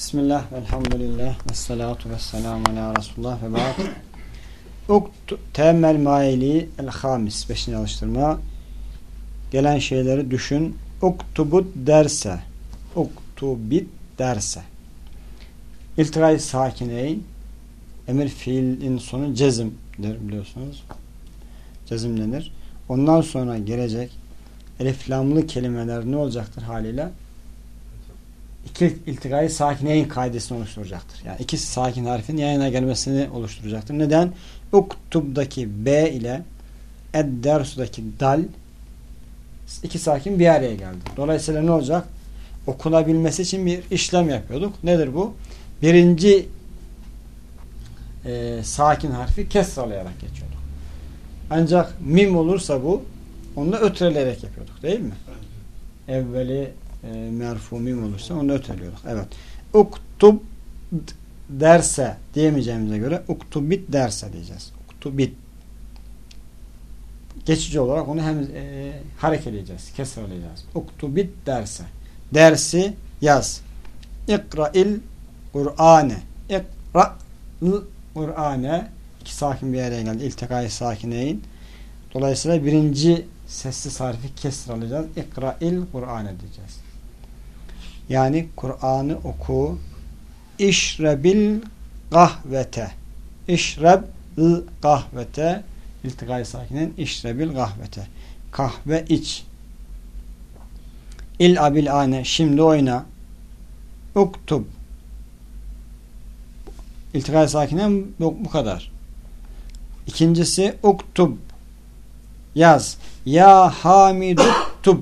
Bismillah, velhamdülillah, ve salatu ve selamu ala Resulullah ve ba'd. Uktu teemmel maili el hamis. Beşinci alıştırma. Gelen şeyleri düşün. Uktubut derse. Uktubit derse. İltiray sakineyn emir fiilin sonu cezimdir biliyorsunuz. Cezimlenir. Ondan sonra gelecek eliflamlı kelimeler ne olacaktır haliyle? İki iltikayı sakineyn kaidesini oluşturacaktır. Yani iki sakin harfin yan yana gelmesini oluşturacaktır. Neden? Uktub'daki B ile Eddersu'daki dal iki sakin bir araya geldi. Dolayısıyla ne olacak? Okunabilmesi için bir işlem yapıyorduk. Nedir bu? Birinci e, sakin harfi kesralayarak geçiyorduk. Ancak mim olursa bu onu da ötreleyerek yapıyorduk. Değil mi? Evveli e, merfu mim olursa onu öteliyorduk. Evet. Uktub derse diyemeyeceğimize göre uktubit derse diyeceğiz. Uktubit. Geçici olarak onu hem e, harekeleyeceğiz. Kesreleyeceğiz. Uktubit derse. Dersi yaz. İkra'il Kur'ane. İkra'il Kur'ane. İki sakin bir araya geldi. İltikayı sakineyin. Dolayısıyla birinci sessiz harfi kesralayacağız. İkra'il Kur'ane diyeceğiz. Yani Kur'an'ı oku. İşrebil kahvete. İşreb kahvete. İltikayı sakinin işrebil kahvete. Kahve iç. İl abil ane. Şimdi oyna. Uktub. İltikayı sakinen bu, bu kadar. İkincisi uktub. Yaz. Ya hamiduktub.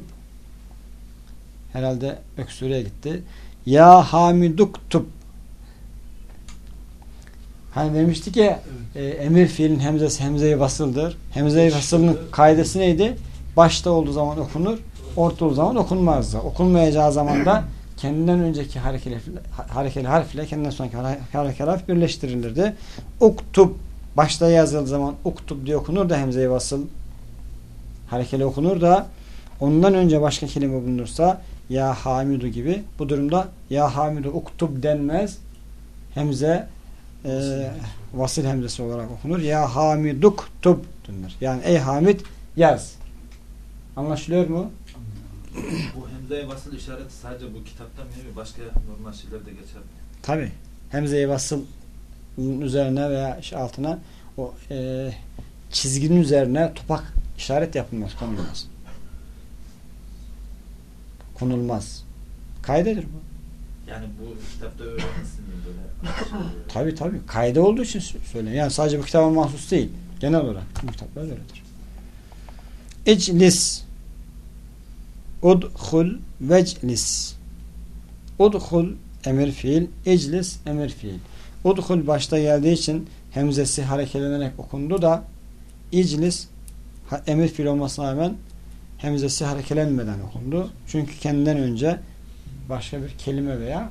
Herhalde öksürüğe gitti. Ya hamiduktub. Hani demiştik ya e, emir fiilin hemzesi hemzeye basıldır. Hemzeye basılının kaidesi neydi? Başta olduğu zaman okunur, orta olduğu zaman okunmazdı. Okunmayacağı zaman da kendinden önceki harekeli, harekeli harfle kendinden sonraki harekeli harf birleştirilirdi. Uktub başta yazıldığı zaman uktub diye okunur da hemzeye basıl harekeli okunur da ondan önce başka kelime bulunursa ya hamidu gibi bu durumda ya hamidu uktub denmez hemze e, vasıl hemzesi olarak okunur. Ya hamiduk tub denir. Yani ey hamid yaz. Anlaşılıyor mu? bu hemzeye basıl işareti sadece bu kitapta mı mi? Başka normal şeylerde geçer mi? Tabi. Hemzeye basıl üzerine veya altına o e, çizginin üzerine topak işaret yapılmaz, konulmaz. Konulmaz. Kaydedir bu. Yani bu kitapta öğrenilsin böyle? tabi tabi. Kayda olduğu için söylüyorum. Yani sadece bu kitaba mahsus değil. Genel olarak bu kitaplar öyledir. İclis Udhul veclis Udhul emir fiil iclis emir fiil Udhul başta geldiği için hemzesi harekelenerek okundu da iclis emir fiil olmasına rağmen hemzesi harekelenmeden okundu. Çünkü kendinden önce başka bir kelime veya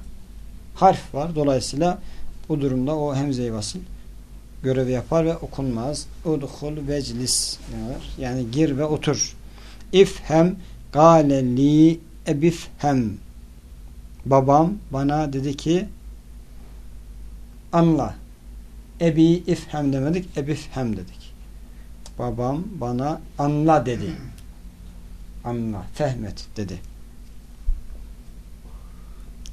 harf var. Dolayısıyla bu durumda o hemze-i görevi yapar ve okunmaz. Udhul veclis yani gir ve otur. İfhem gâle li ebifhem babam bana dedi ki anla. Ebi ifhem demedik, ebifhem dedik. Babam bana anla dedi. Anla, fehmet dedi.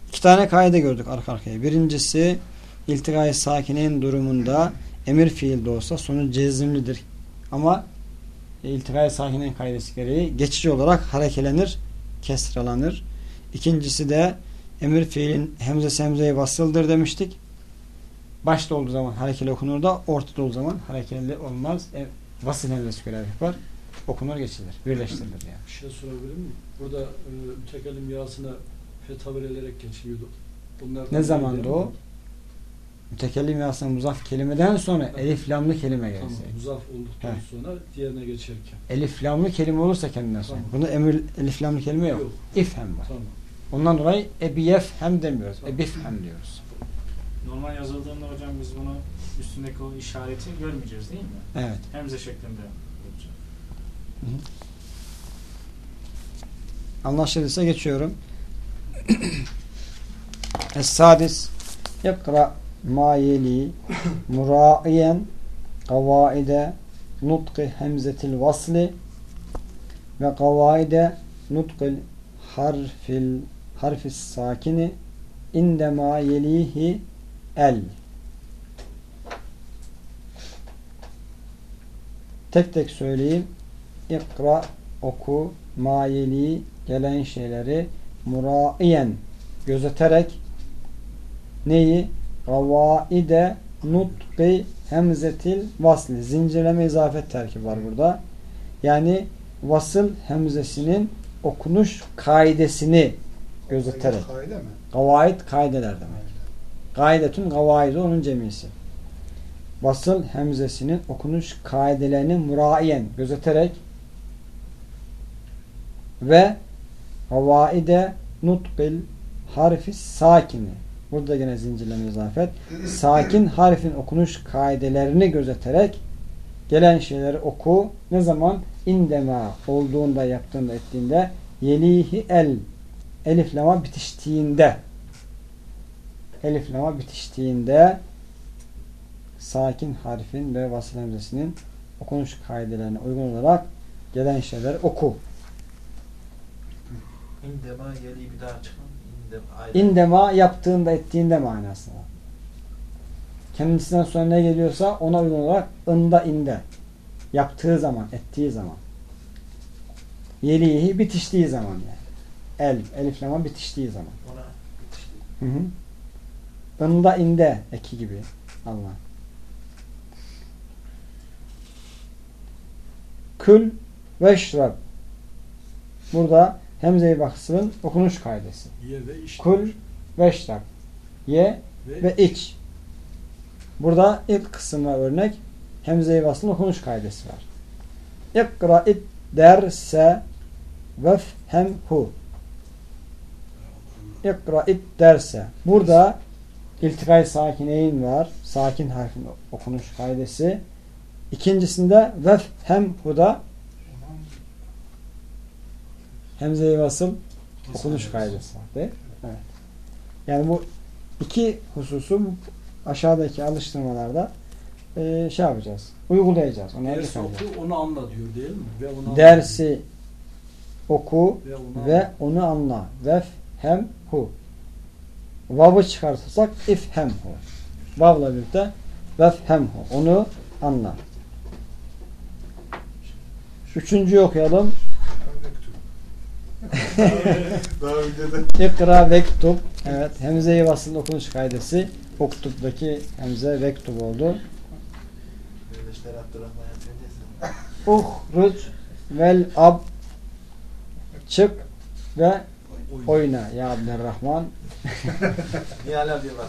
İki tane kaide gördük arka arkaya. Birincisi iltikayı sakinin durumunda emir fiil de olsa sonu cezimlidir. Ama iltikayı sakinin kaidesi gereği geçici olarak harekelenir, kesralanır. İkincisi de emir fiilin hemze hemzeye basıldır demiştik. Başta olduğu zaman harekeli okunur da ortada olduğu zaman harekeli olmaz. E, vasıl hemzesi görev yapar. Okunur geçilir. Birleştirilir yani. Bir şey sorabilir miyim? Burada e, mütekellim yasına fetha verilerek geçiyordu. Bunlar ne zamandı o? Mütekellim yasına muzaf kelimeden sonra tamam. elif lamlı kelime gelse. Tamam. Muzaf olduktan He. sonra diğerine geçerken. Elif lamlı kelime olursa kendinden sonra. Tamam. Bunda emir elif lamlı kelime yok. yok. İfhem var. Tamam. Ondan dolayı ebiyef hem demiyoruz. Tamam. Ebif hem diyoruz. Normal yazıldığında hocam biz bunu üstündeki o işareti görmeyeceğiz değil mi? Evet. Hemze şeklinde Anlaşılırsa geçiyorum. Es-sadis ikra ma yeli kavaide nutki hemzetil vasli ve kavaide nutkil harfil harfis sakini indema yelihi el tek tek söyleyeyim ikra oku mayeli gelen şeyleri muraiyen gözeterek neyi? Gavaide nutqi hemzetil vasli. Zincirleme izafet terkibi var burada. Yani vasıl hemzesinin okunuş kaidesini gözeterek. Kaide mi? Gavaid kaideler demek. Gaidetün gavaidu onun cemisi. Vasıl hemzesinin okunuş kaidelerini muraiyen gözeterek ve gavaide nutqil harfi sakini. Burada yine zincirleme izafet. Sakin harfin okunuş kaidelerini gözeterek gelen şeyleri oku. Ne zaman? İndema olduğunda yaptığında ettiğinde. Yelihi el eliflama bitiştiğinde. Eliflama bitiştiğinde sakin harfin ve vasıl hemzesinin okunuş kaidelerine uygun olarak gelen şeyleri oku. İndema yeli bir daha çıkan. İndema. İndema yaptığında ettiğinde manasında. Kendisinden sonra ne geliyorsa ona uygun olarak ında inde. Yaptığı zaman, ettiği zaman. Yelihi bitiştiği zaman yani. El, eliflama bitiştiği zaman. Ona bitişti. Hı hı. Inda inde eki gibi. Allah. Kül ve şrab. Burada Hemze-i Baksır'ın okunuş kaidesi. Ye ve iç. Kul ve şrab. Ye ve iç. Burada ilk kısmına örnek Hemze-i Vasl'ın okunuş kaidesi var. İkra'id derse vefhemhu. İkra'id derse. Burada iltikay sakineyn var. Sakin harfin okunuş kaidesi. İkincisinde vefhemhu'da Hemze-i Vasıl okunuş kaidesi var. Değil? mi? Evet. Yani bu iki hususu aşağıdaki alıştırmalarda e, şey yapacağız. Uygulayacağız. Onları Ders yapacağız. oku onu anla diyor değil mi? Ve onu anla Dersi oku ve onu ve anla. onu anla. Vef hem hu. Vav'ı çıkartırsak ifhem hu. Vav'la birlikte vef hem hu. Onu anla. Üçüncüyü okuyalım. Daha önceden. İkra vektub. Evet. Hemze-i vasıl okunuş kaidesi. Oktub'daki hemze vektub oldu. Uhruc vel ab çık ve oyna ya Abdurrahman. Niye hala bir bak.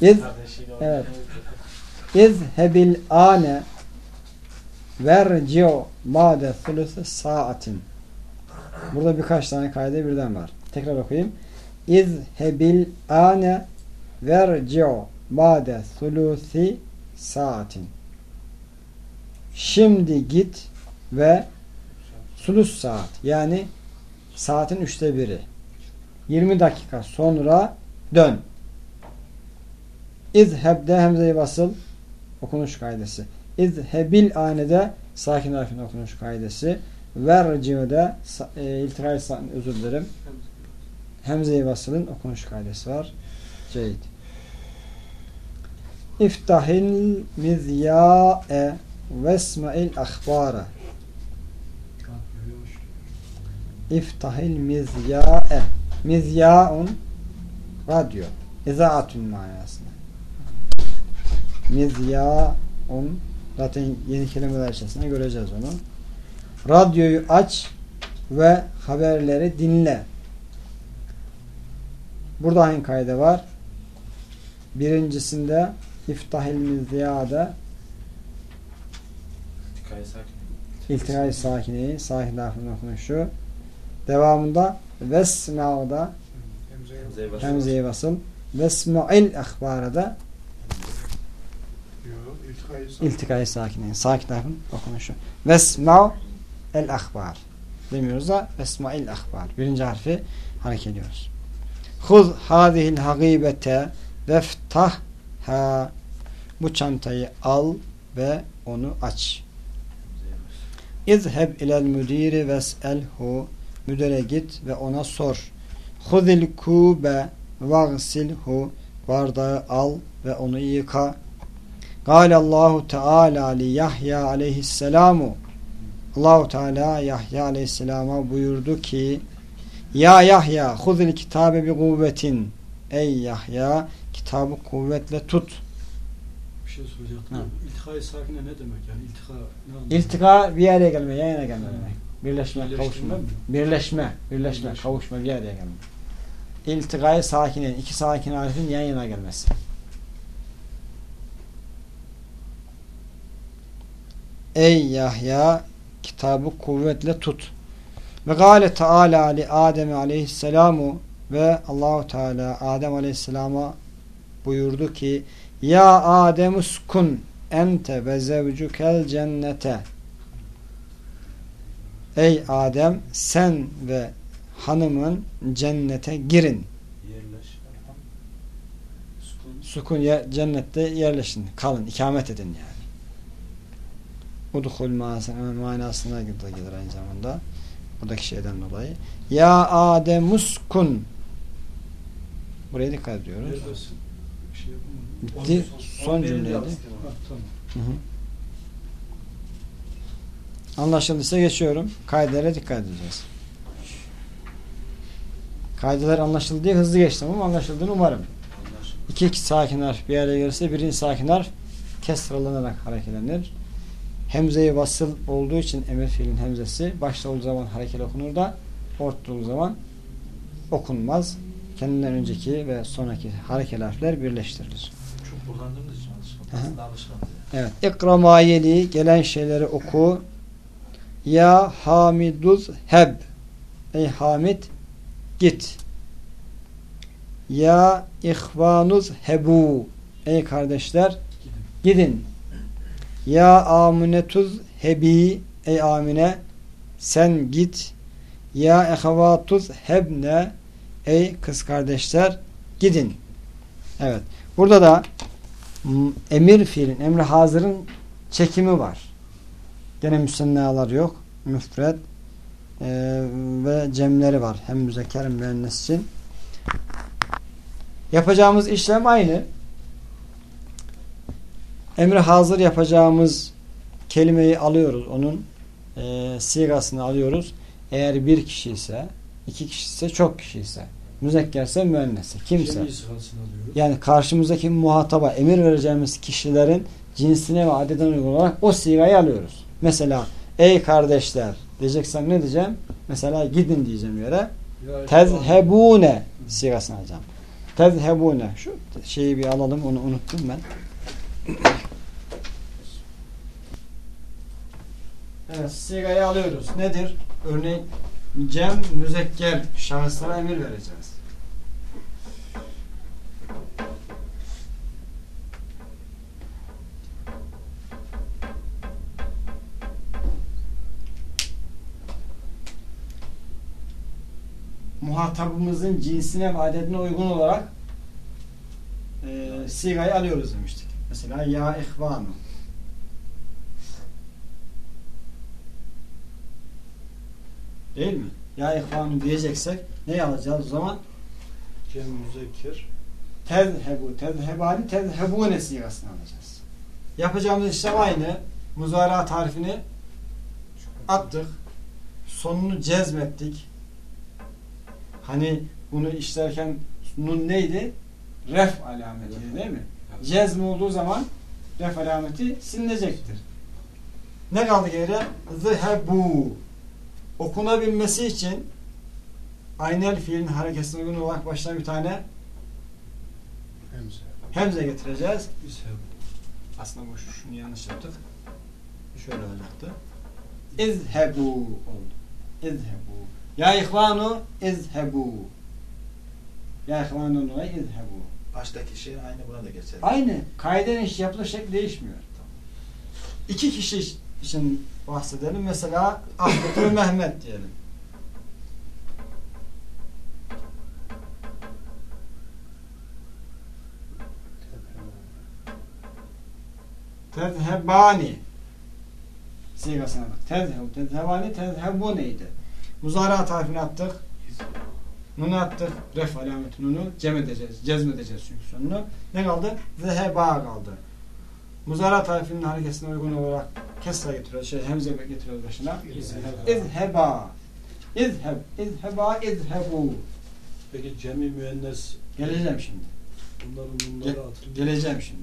İz Evet. İzhebil ane verci'u ba'de thuluthi saatin. Burada birkaç tane kaydı birden var. Tekrar okuyayım. İzhebil ane verci'u ba'de thuluthi saatin. Şimdi git ve sulus saat yani saatin üçte biri. 20 dakika sonra dön. İzheb'de hemze-i basıl okunuş kaidesi. İzhebil anede sakin harfin okunuş kaidesi. Verci'de e, iltikay sa- özür dilerim. Hemze-i basılın okunuş kaidesi var. Ceyd. İftahil mizya'e vesma'il akhbara. İftahil mizya'e. Mizya'un radyo. İzaatun manasında. Mizya'un zaten yeni kelimeler içerisinde göreceğiz onu. Radyoyu aç ve haberleri dinle. Burada hangi kayda var? Birincisinde İftahil mizya'da Hikaye sakin. İltihai sakineyi, sakin harfinin okunuşu. Devamında Vesma'da. Hemze'ye basıl. Vesma'il ahbarada iltikayı sakineyi, sakin harfin okunuşu. Vesma el ahbar. demiyoruz da esmail ahbar. Birinci harfi hareket ediyoruz. Huz hadihil hagibete veftah ha bu çantayı al ve onu aç. İzheb ilel müdiri ves'elhu müdüre git ve ona sor. Huzil kube vagsilhu bardağı al ve onu yıka. Gâle Allahu Teala li Yahya aleyhisselamu Allahu Teala Yahya aleyhisselama buyurdu ki Ya Yahya huzil kitabe bi kuvvetin Ey Yahya kitabı kuvvetle tut. Bir şey soracaktım. Ha. İltika-i sakine ne demek yani? İltika ne anlamı? İltika bir araya gelme, yan yana gelme demek. Birleşme, Birleştirme kavuşma. mi? Birleşme, birleşme, Birleşme. kavuşma bir araya gelme. İltikayı sakinin, iki sakin harfin yan yana gelmesi. Ey Yahya kitabı kuvvetle tut. Ve gâle Teala li Adem aleyhisselamu ve Allahu Teala Adem aleyhisselama buyurdu ki Ya Adem uskun ente ve zevcukel cennete Ey Adem sen ve hanımın cennete girin. Yerleş. Sukun. Sukun cennette yerleşin. Kalın. ikamet edin yani. Udhul manasına, manasına da gelir aynı zamanda. Buradaki şeyden dolayı. Ya Adem uskun Buraya dikkat ediyoruz. Şey. Bitti. Son cümleydi. Ha, tamam. Hı hı. Anlaşıldıysa geçiyorum. Kaidelere dikkat edeceğiz. Kaideler anlaşıldı diye hızlı geçtim ama anlaşıldığını umarım. İki, iki sakin harf bir araya gelirse birinci sakin harf kesralanarak hareketlenir. Hemzeyi vasıl olduğu için emir fiilin hemzesi başta olduğu zaman hareket okunur da orta olduğu zaman okunmaz. Kendinden önceki ve sonraki hareket harfler birleştirilir. Çok kullandığımız için alışkanlık. Alışkanlık. Evet. İkra mayeli gelen şeyleri oku. Ya Hamiduz heb. Ey Hamid git. Ya ihvanuz hebu. Ey kardeşler Gidin. gidin. Ya Aminetuz hebi. Ey Amine sen git. Ya ehavatuz hebne. Ey kız kardeşler gidin. Evet. Burada da emir fiilin, emri hazırın çekimi var. Gene müsennalar yok. Müfred e, ve cemleri var. Hem müzekker hem müennes için. Yapacağımız işlem aynı. Emri hazır yapacağımız kelimeyi alıyoruz. Onun e, sigasını alıyoruz. Eğer bir kişi ise, iki kişi ise, çok kişi ise, müzekkerse, müennesse, kimse. Alıyoruz. Yani karşımızdaki muhataba emir vereceğimiz kişilerin cinsine ve adeden uygun olarak o sigayı alıyoruz. Mesela ey kardeşler diyeceksem ne diyeceğim? Mesela gidin diyeceğim yere. Tezhebune sigasını alacağım. Tezhebune. Şu şeyi bir alalım onu unuttum ben. Evet sigayı alıyoruz. Nedir? Örneğin cem müzekker şahıslara emir vereceğiz. muhatabımızın cinsine ve adetine uygun olarak e, sigayı alıyoruz demiştik. Mesela ya ihvanu. Değil mi? Ya ihvanu diyeceksek ne alacağız o zaman? Cem müzekker. Tezhebu, tezhebani, tezhebune sigasını alacağız. Yapacağımız işlem aynı. Muzara tarifini attık. Sonunu cezmettik. Hani bunu işlerken nun neydi? Ref alameti değil mi? Cezm olduğu zaman ref alameti silinecektir. Ne kaldı geriye? Zhebu. Okunabilmesi için aynel fiilin hareketine uygun olarak başına bir tane Hemze. hemze getireceğiz. İsheb. Aslında bu şunu yanlış yaptık. Şöyle olacaktı. İzhebu oldu. İzhebu. Ya ihvanu izhebu. Ya ihvanu dolayı izhebu baştaki şey aynı buna da geçer. Aynı. Kaiden iş yapılan şekli değişmiyor. İki kişi için bahsedelim. Mesela Ahmet ve Mehmet diyelim. Tezhebani sigasına bak. Tezheb, tezhebani, tezhebuneydi. Muzara tarifini attık. Nunu attık. Ref alameti nunu. Cem edeceğiz. Cezm edeceğiz çünkü sonunu. Ne kaldı? Zeheba kaldı. Muzara tarifinin hareketine uygun olarak kesra getiriyoruz. Şey, hemze getiriyoruz başına. İzheba. İzheb. İzheba. İzhebu. Peki cemi müennes Geleceğim şimdi. bunların bunları hatırlıyor. Geleceğim şimdi.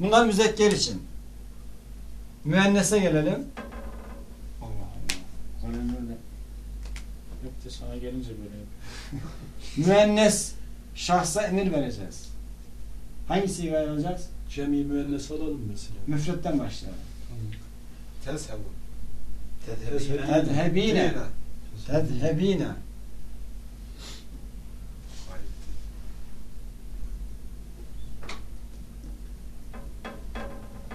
Bunlar müzekker için. Müennese gelelim. Allah Allah. Kalem böyle. Yok da sana gelince böyle yapıyor. Müennes şahsa emir vereceğiz. Hangi sigayı alacağız? Cemi müennes alalım mesela. Müfretten başlayalım. Tezhebu. Tedhebine. Tedhebine.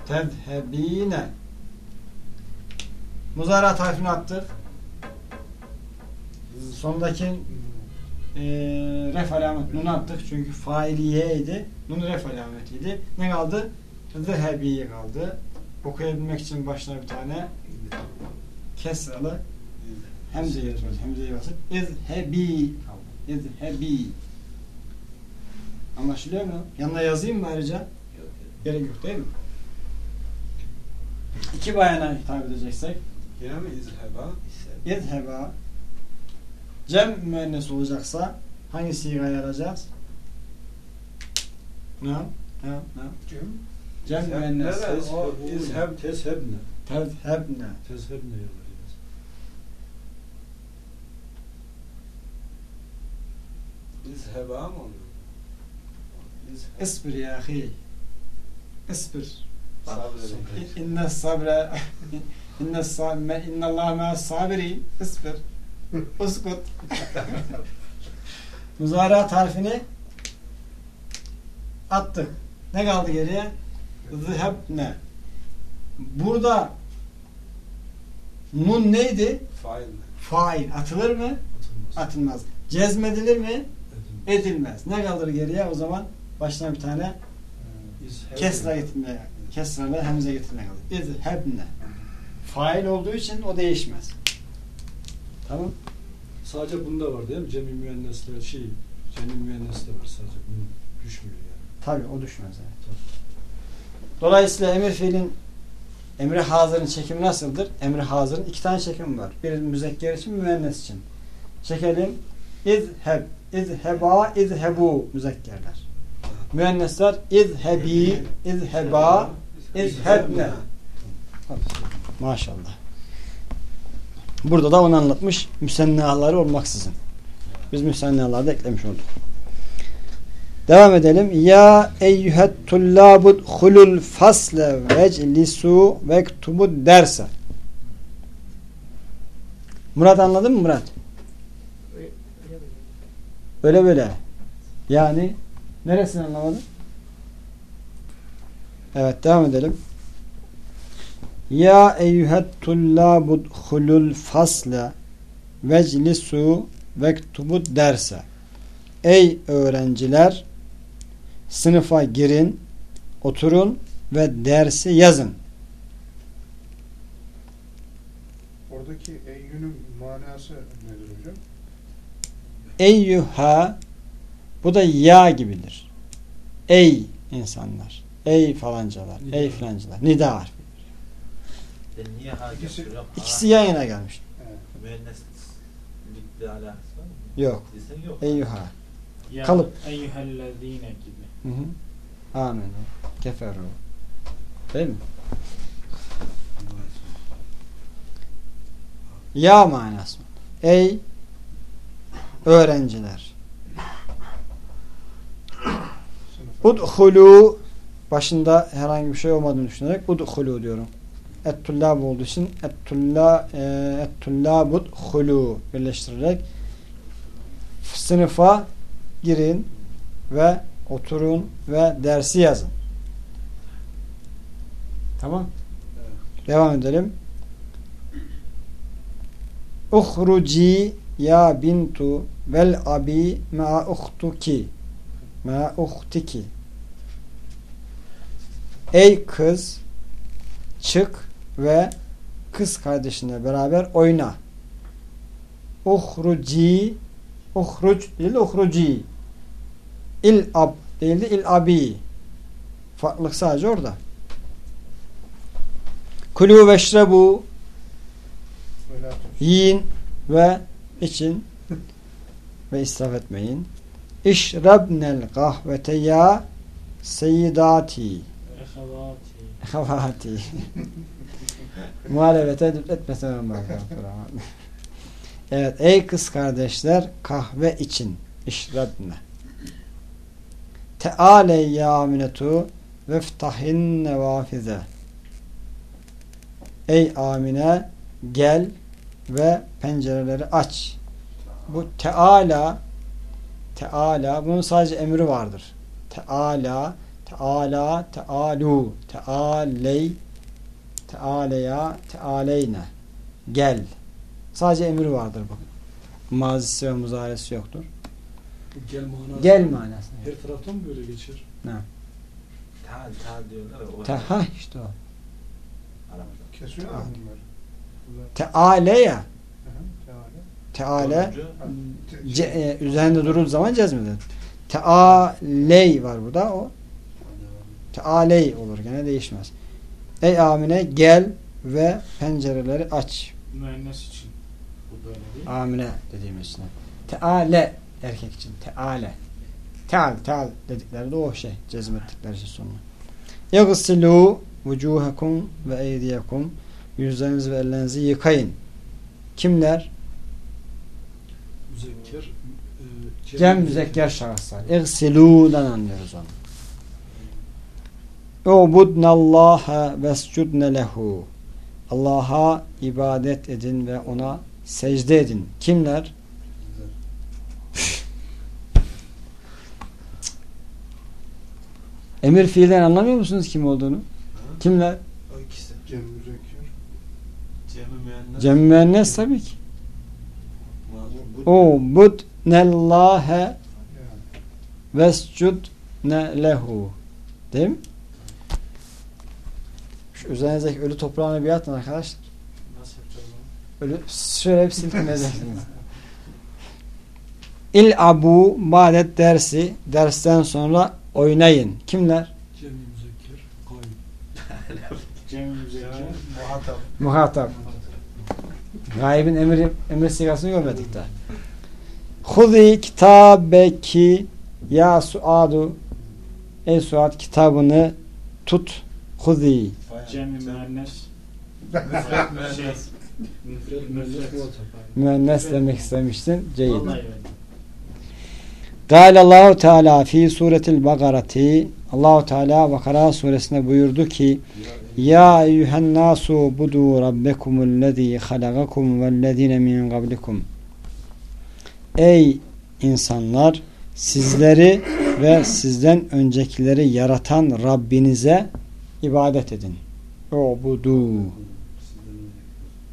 Tedhebine. Muzara tarifini attık. Sondaki e, ref alamet nun attık çünkü failiye idi. Nun ref alametiydi. Ne kaldı? Zehebi kaldı. Okuyabilmek için başına bir tane kesralı hemze getiriyoruz. Hemzeyi basıp izhebi kaldı. İzhebi. Anlaşılıyor mu? Yanına yazayım mı ayrıca? Gerek yok değil mi? İki bayana hitap edeceksek Yine mi izheba? İzheba Cem müennes olacaksa hangi sigayı alacağız? Ne? Ne? Ne? Cem. Cem müennes. İzheb- Tezhebne. Tezhebne. Tezhebne yapacağız. İzheba mı oluyor? İzheb. İsbir ya ahi. Sabredin. İnne sabre inne sabre inne Allah ma sabirin. İsbir. Uskut. Muzara tarifini attık. Ne kaldı geriye? Zihebne. Burada nun neydi? Fail? Fail. Atılır mı? Atılmaz. Atılmaz. Cezmedilir mi? Edilmez. Edilmez. Ne kalır geriye? O zaman baştan bir tane İzhebne. kesra getirmeye, kesra ve hemze getirmeye kalır. İzhebne. Fail olduğu için o değişmez. Tamam. Sadece bunda var değil mi? Cemi müennesler şey, cemi müennesde var sadece. Bunun düşmüyor yani. Tabii o düşmez. Evet. Dolayısıyla emir fiilin emri hazırın çekimi nasıldır? Emri hazırın iki tane çekimi var. Bir müzekker için, müennes için. Çekelim. İzheb, izheba, izhebu müzekkerler. Müennesler izhebi, izheba, izhebne. Maşallah. Burada da onu anlatmış müsennaları olmaksızın. Biz müsennaları da eklemiş olduk. Devam edelim. Ya eyyühet tullabud hulul fasle veclisu vektubu derse. Murat anladın mı Murat? Öyle böyle. Yani neresini anlamadın? Evet devam edelim. Ya eyyühet tullabud hulul fasle veclisu vektubu derse. Ey öğrenciler sınıfa girin, oturun ve dersi yazın. Oradaki eyyünün manası nedir hocam? Eyyuha bu da ya gibidir. Ey insanlar. Ey falancalar. Nida. Ey filancılar. Nida harfi. İkisi-? İkisi yan yana gelmiş. Evet. Müenneslikle alakası var mı? Yok. Yok. Eyyuha. Ya Kalıp. eyyühellezine gibi. Hı hı. Amin. Keferu. Değil mi? Ya manası. Ey öğrenciler. Udhulu başında herhangi bir şey olmadığını düşünerek udhulu diyorum. Et-tullab olduğu için et-tulla e, hulu birleştirerek sınıfa girin ve oturun ve dersi yazın. Tamam. Devam edelim. Uhruci ya bintu vel abi ma uhtuki ma uhtiki Ey kız çık ve kız kardeşinle beraber oyna. Uhruci uhruc değil uhruci il ab değildi il abi farklılık sadece orada. Kulu veşrebu yiyin ve için ve israf etmeyin. İşrabnel kahvete ya seyyidati Ehavati. Muhalefete etmesem bakalım. evet ey kız kardeşler kahve için işrabne teale ya aminetu veftahin nevafize ey amine gel ve pencereleri aç. Bu teala teala bunun sadece emri vardır. Teala teala tealu tealey tealeya tealeyne gel. Sadece emri vardır bu mazisi ve muzaresi yoktur. Bu gel manası. gel manasına. Her taraftan mı böyle geçer? Tal tal diyorlar ya. o- Te, ha işte o. Aramızda. Kesiyor mu bunları? Teale Sonuncu, Ha, te- ce, e, üzerinde durduğu zaman cezmeder tealey var burada o tealey olur gene değişmez ey amine gel ve pencereleri aç Müennes için. Bu böyle değil. amine dediğimiz için teale erkek için teale teal teal dedikleri de o şey cezmettikleri şey sonuna yagsilu vucuhakum ve eydiyakum yüzlerinizi ve ellerinizi yıkayın kimler? Müzekker. E, Cem müzekker şahıslar. İgsilu'dan anlıyoruz onu. Ubudnallaha vescudne lehu. Allah'a ibadet edin ve ona secde edin. Kimler? Emir fiilden anlamıyor musunuz kim olduğunu? Kimler? O ikisi. Cem müzekker. Cem-i müennes. Cem müennes tabii ki. Bu- Ubudnallâhe Yani. vescudne lehu. Değil mi? Şu üzerinizdeki ölü toprağını bir atın arkadaşlar. Nasıl yapacağız onu? Ölü, şöyle bir silkineceksiniz. İl abu badet dersi dersten sonra oynayın. Kimler? Cem müzekker. Kayıp. Cem müzekker. Yani muhatap. Muhatap. Gaybin emir, emir sigasını görmedik daha. Hudi kitabeki ya suadu Ey Suad kitabını tut. Hudi. Cem müennes. Şey. Müennes demek istemiştin. Öyle. Kâle Allahu Teala fi suretil Bakarati Allahu Teala Bakara suresinde buyurdu ki Ya eyyühen nasu budu rabbekumullezî halagakum vellezîne min qablikum Ey insanlar sizleri ve sizden öncekileri yaratan Rabbinize ibadet edin. O budu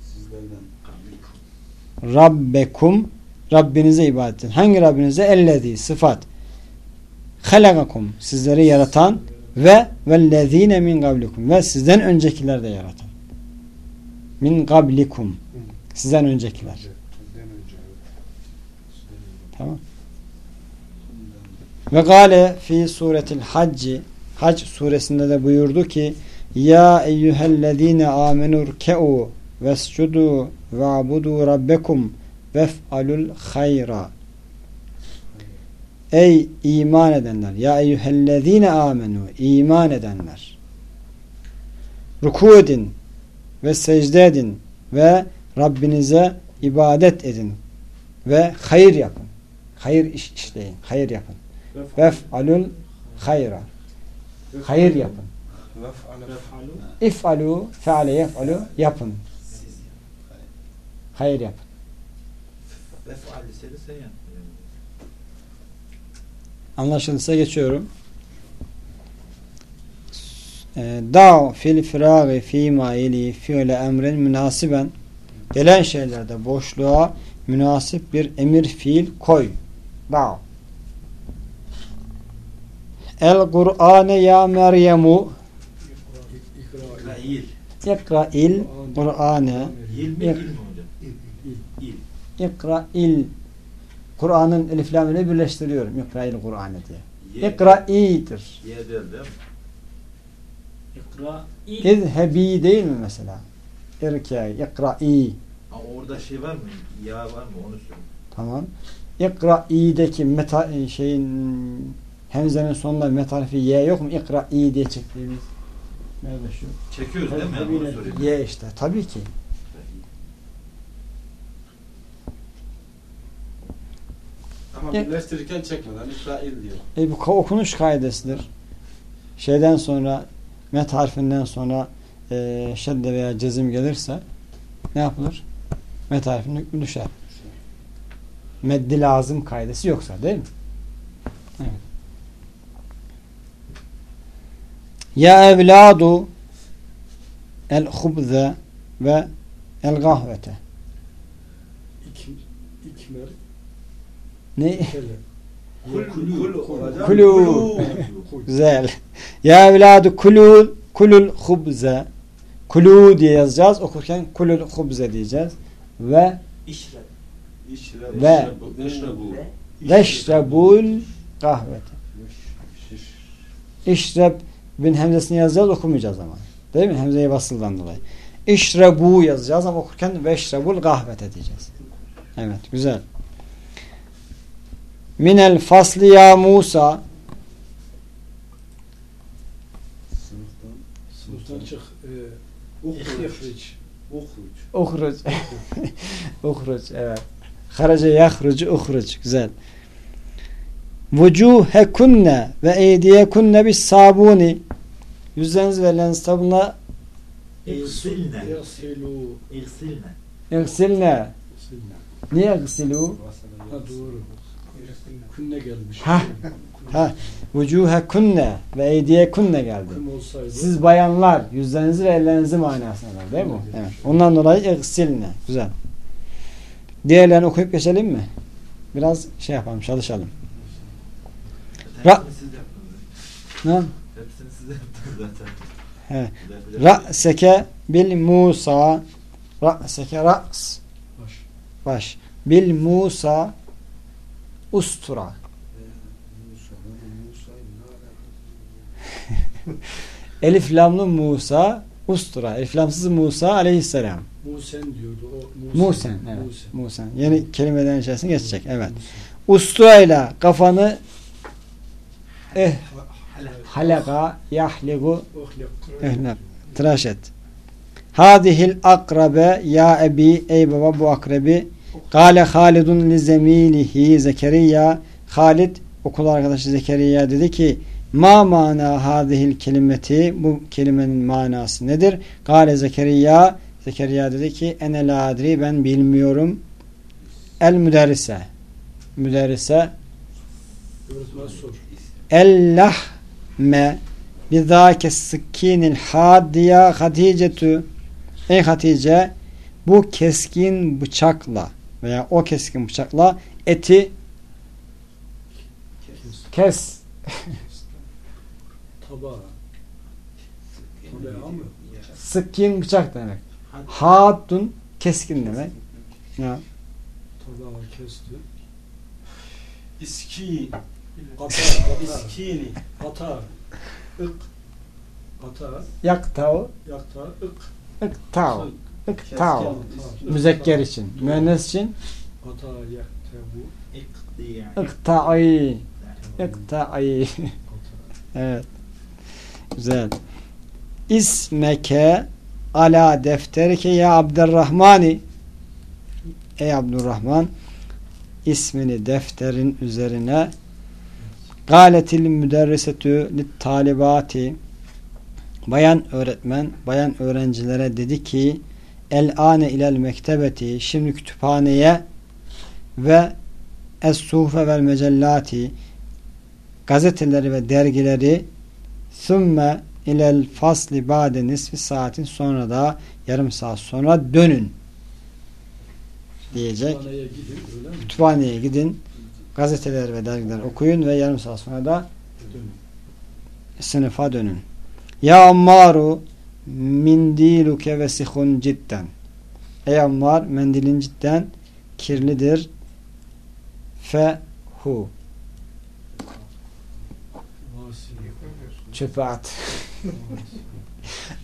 Sizlerden. Rabbekum Rabbinize ibadet edin. Hangi Rabbinize? Ellezî sıfat. Halagakum sizleri yaratan ve vellezîne min gablikum ve sizden öncekiler de yaratan. Min gablikum sizden öncekiler. Tamam. Ve gale fi suretil hacci Hac suresinde de buyurdu ki Ya eyyühellezine amenurke'u vescudu ve'budu rabbekum vef'alul hayra Ey iman edenler ya eyyühellezine amenu iman edenler ruku edin ve secde edin ve Rabbinize ibadet edin ve hayır yapın. Hayır iş işleyin. Hayır yapın. Vef'alul hayra. Hayır yapın. İf'alu feale yef'alu yapın. Hayır yapın. Anlaşıldıysa geçiyorum. Ee, Da fil firagi fi maili fiile emrin münasiben gelen şeylerde boşluğa münasip bir emir fiil koy. Da. El Kur'ane ya Meryemu İkra. İkra-il. İkra'il Kur'an'ı İl mi il mi hocam? İl. İl. İkra'il Kur'an'ın elif lamını birleştiriyorum. İkra'il Kur'an'ı diye. Ye değil değil mi? İkra i İzhebi değil mi mesela? İrke'i, ikra'i. Ha, orada şey var mı? Ya var mı? Onu söyle. Tamam. İkra'i'deki meta şeyin hemzenin sonunda met harfi y yok mu? İkra'i diye çektiğimiz. Nerede şu? Çekiyoruz değil mi? Yani Hebiyle- Onu soruyorum. Y işte. Tabii ki. Ama Ya- birleştirirken çekmeden İsrail diyor. E bu okunuş kaidesidir. Şeyden sonra met harfinden sonra e, şedde veya cezim gelirse ne yapılır? Met harfinin hükmü düşer. Meddi lazım kaidesi yoksa değil mi? Evet. Ya evladu el hubze ve el gahvete. İk, ikmer, Ne? Kulu. Kul. Güzel. Ya evladı kulul kulul hubze. Kulu diye yazacağız. Okurken kulul hubze diyeceğiz. Ve işre. İşre, Ve- işre, işrebu. veşrebul kahvete. İşreb bin hemzesini yazacağız okumayacağız ama. Değil mi? Hemzeye basıldan dolayı. İşrebu yazacağız ama okurken veşrebul kahvete diyeceğiz. Evet güzel. Minel fasli ya Musa Sınıftan. Çık. Uhruç. Uhruç. uhruç evet. Haraca yahrucu uhruç. Güzel. Vucuhekunne ve eydiyekunne bis sabuni. Yüzleriniz ve elleriniz sabunla İgsilne. İgsilne. igsilne. Silne. Niye igsilu? Ha doğru. Künne gelmiş. Ha. Ha. Vucuhekunne ve eydiyekunne geldi. Küm olsaydı. Siz bayanlar yüzlerinizi ve ellerinizi manasına var değil mi? Evet. Ondan dolayı igsilne. Güzel. Diğerlerini okuyup geçelim mi? Biraz şey yapalım, çalışalım. Ra-. Ne? Hepsini siz yaptınız zaten. He. Ra'seke bil Musa Ra'seke ra's Baş. baş bil Musa ustura Elif lamlı Musa ustura Elif lamsız Musa aleyhisselam Musen diyordu. O Musen. Musen evet Musen. Musen yeni kelimelerin içerisine geçecek evet Musen. usturayla kafanı eh halaka yahligu ehlak tıraş et. Hadihil akrabe ya ebi ey baba bu akrebi. Kale Halidun li zemilihi Zekeriya. Halid okul arkadaşı Zekeriya dedi ki ma mana hadihil kelimeti? Bu kelimenin manası nedir? Kale Zekeriya. Zekeriya dedi ki ene la adri ben bilmiyorum. El müderrise. Müderrise. Öğretmen sor. Lahme bizâke sıkkinil hadiya Haticetu ey Hatice bu keskin bıçakla veya o keskin bıçakla eti kes. Tabağı mı? sıkkin bıçak demek hatun keskin demek ya. Tabağı kesti. İski. Ata. Ata. İskini. Ata. Ik. Ata. yaktao Yakta. Ik. iktao iktao Ata. müzekker için müennes için Ata yakta bu. İktiya. iktai iktai Ata. Evet. Güzel. İsmeke ala defterike ya Abdurrahmani Ey Abdurrahman ismini defterin üzerine galetil müderrisetü lit talibati bayan öğretmen bayan öğrencilere dedi ki el ane ilel mektebeti şimdi kütüphaneye ve es sufe vel mecellati gazeteleri ve dergileri sümme ilel fasli ba'de nisfi saatin sonra da yarım saat sonra dönün diyecek. Kütüphaneye gidin? Kütüphaneye gidin gazeteler ve dergiler okuyun ve yarım saat sonra da Dönün. sınıfa dönün. Ya Ammaru Mindiluke vesihun cidden. Ey Ammar mendilin cidden kirlidir. Fe hu. Çöpe at.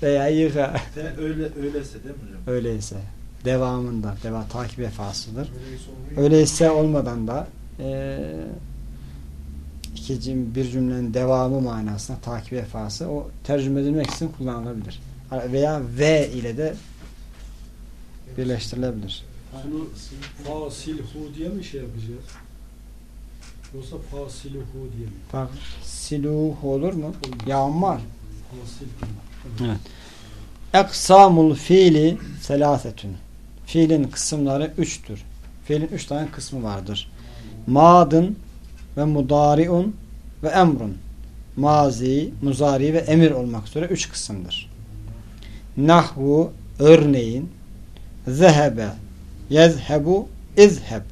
Veya yıka. De öyle öyleyse değil mi hocam? Öyleyse. Devamında. Deva takip efasıdır. Öyleyse. Öyleyse olmadan da eee iki cüm, bir cümlenin devamı manasına takip efası o tercüme edilmek için kullanılabilir. Veya V ile de birleştirilebilir. Şunu fasilhu diye mi şey yapacağız? Yoksa fasiluhu diye mi? Bak siluh olur mu? Yağmar. Fasil. Evet. Eksamul fiili selasetün. Fiilin kısımları üçtür. Fiilin üç tane kısmı vardır. Madın ve mudariun ve emrun. Mazi, muzari ve emir olmak üzere üç kısımdır. Nahvu, örneğin, zehebe, yezhebu, izheb.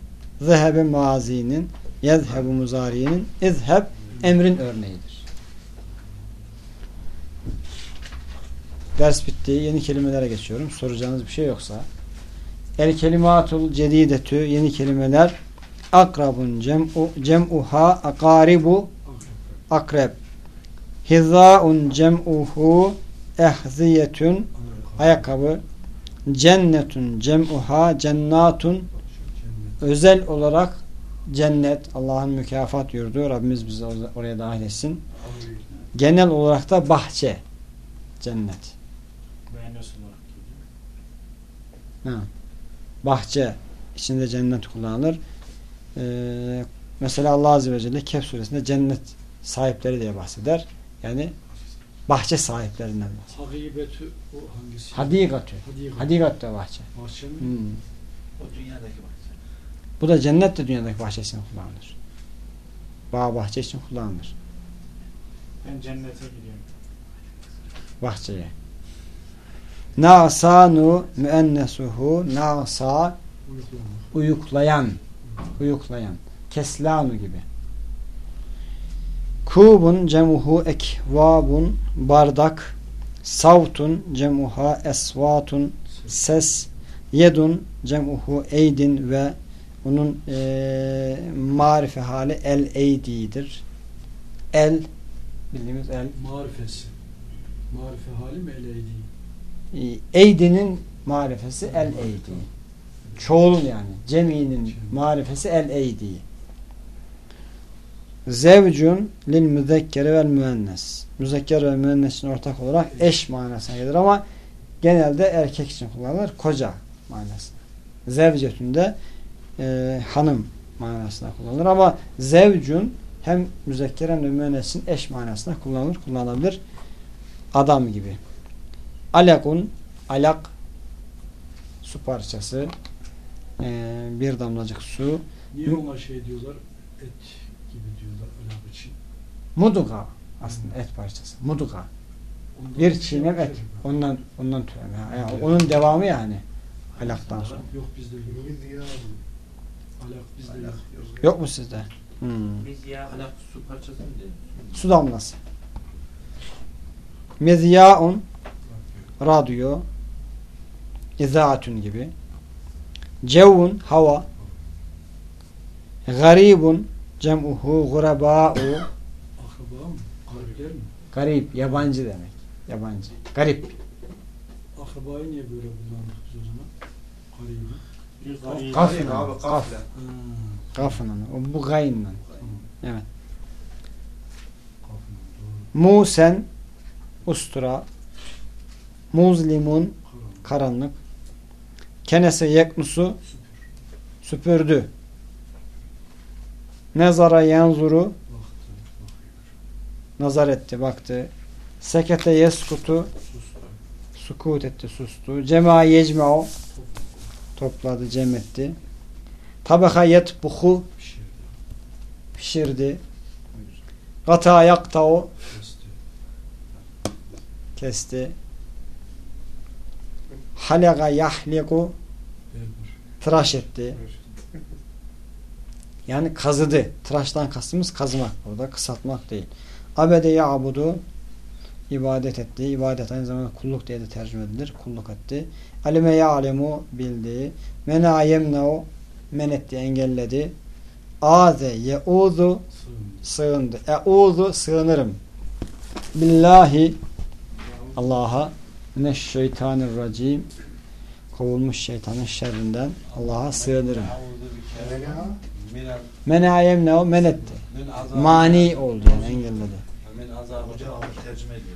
Zehebe mazinin, yezhebu muzariinin, izheb emrin örneğidir. Ders bitti. Yeni kelimelere geçiyorum. Soracağınız bir şey yoksa. El kelimatul cedidetü yeni kelimeler akrabun cem'u cem'uha akaribu akreb. Hizaun cem'uhu ehziyetün ayakkabı. Cennetun cem'uha cennatun. Özel olarak cennet. Allah'ın mükafat yurdu. Rabbimiz bizi oraya dahil etsin. Genel olarak da bahçe. Cennet. Ha. Bahçe. İçinde cennet kullanılır. Ee, mesela Allah Azze ve Celle Kehf suresinde cennet sahipleri diye bahseder. Yani bahçe sahiplerinden bahseder. Hagibetü o hangisi? Hadigatü. Hadigat. Da bahçe. Bahçe mi? Hmm. O dünyadaki bahçe. Bu da cennet de dünyadaki bahçesine kullanılır. Bağ bahçe için kullanılır. Ben cennete gidiyorum. Bahçeye. Nasanu müennesuhu nasa uyuklayan uyuklayan keslanu gibi. Kubun cemuhu ekvabun bardak. Savtun cemuha esvatun ses. Yedun cemuhu eydin ve onun eee marife hali el eydidir. El bildiğimiz el. Marifesi. Marife hali mi eleydi? e, eydinin marifesi el eydi çoğulun yani. Ceminin marifesi el eydi zevcun lil müzekkeri vel müennes. Müzekker ve müennesin ortak olarak eş manasına gelir ama genelde erkek için kullanılır koca manasına. Zevcetün de e, hanım manasına kullanılır ama zevcun hem müzekker hem de müennesin eş manasına kullanılır kullanılabilir. Adam gibi. Alakun alak su parçası e, bir damlacık su Niye ona şey diyorlar? Et gibi diyorlar alak için. muduga aslında et parçası muduga Ondan bir şey çiğnem et ondan ondan türeme yani onun devamı yani alaktan sonra Yok bizde yok. Alak bizde Alak yok. yok. yok mu sizde hmm. Biz ya Alak su parçası mı diyelim? su damlası mezyaun radyo izaatun gibi cevun hava. Garibun cem'uhu guraba'u. Garip yabancı demek. Yabancı. Garip. Akrabayı niye böyle kullandık biz o zaman? Garibi. bir Kaf- gayet- kaf- Garip abi Kaf. kafle. Ha. kafından o bu gayinle evet. Musen ustura. Muzlimun Karanlık. Kenese yeknusu Süpür. süpürdü nezara yanzuru nazar etti baktı sekete yeskutu sukut etti sustu cema yecma'u Topladı. cem etti tabaka yetbuhu Pişirdi. gata yakta'u Kesti. Halaga yahliku tıraş etti yani kazıdı tıraştan kastımız kazımak burada kısaltmak değil abede ya'budu ibadet etti. İbadet aynı zamanda kulluk diye de tercüme edilir. Kulluk etti. Alime ya'lemu bildi. Mena yemna'u men etti, engelledi. Aze ye'uzu sığındı. E'uzu sığınırım. Billahi Allah'a mineşşeytanirracim kovulmuş şeytanın şerrinden Allah'a sığınırım. Mena yemna'u men etti. Mani oldu yani engelledi. Alır tercüme ediyor.